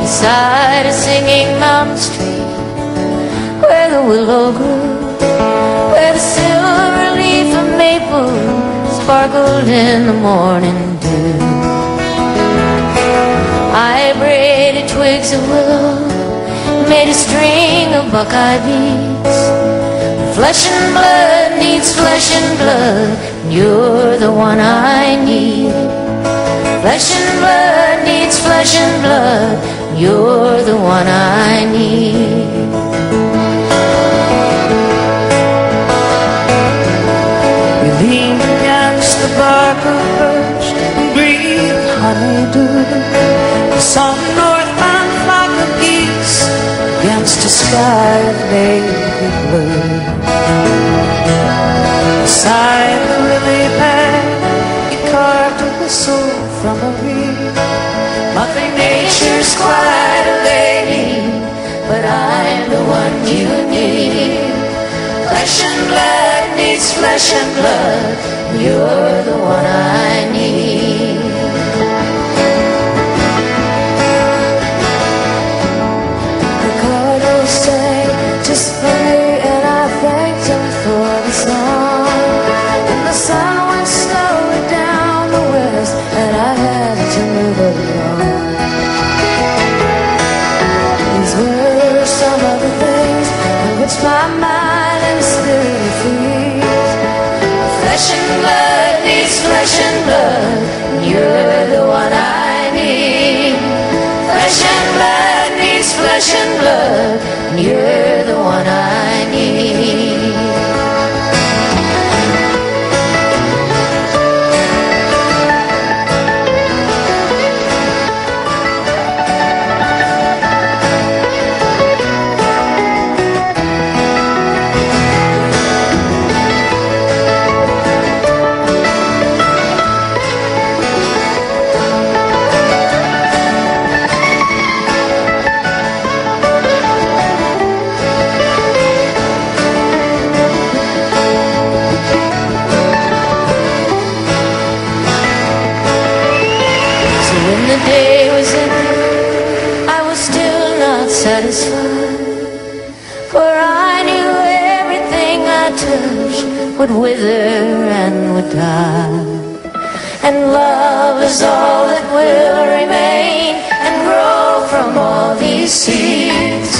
beside a singing mountain stream where the willow grew, where the silver leaf of maple sparkled in the morning dew. I braided twigs of willow, made a string of buckeye beads. Flesh and blood needs flesh and blood, and you're the one I need. Flesh and flesh and blood, you're the one I need. You lean against the bark of birch and breathe honeydew. The saw the northbound flock of geese against a sky of navy blue. Nature's quite a lady, but I'm the one you need. Flesh and blood needs flesh and blood. You're the one I need. Needs flesh and blood. You're the one I need. Flesh and blood needs flesh and blood. You're the day was ended, I was still not satisfied. For I knew everything I touched would wither and would die. And love is all that will remain and grow from all these seeds.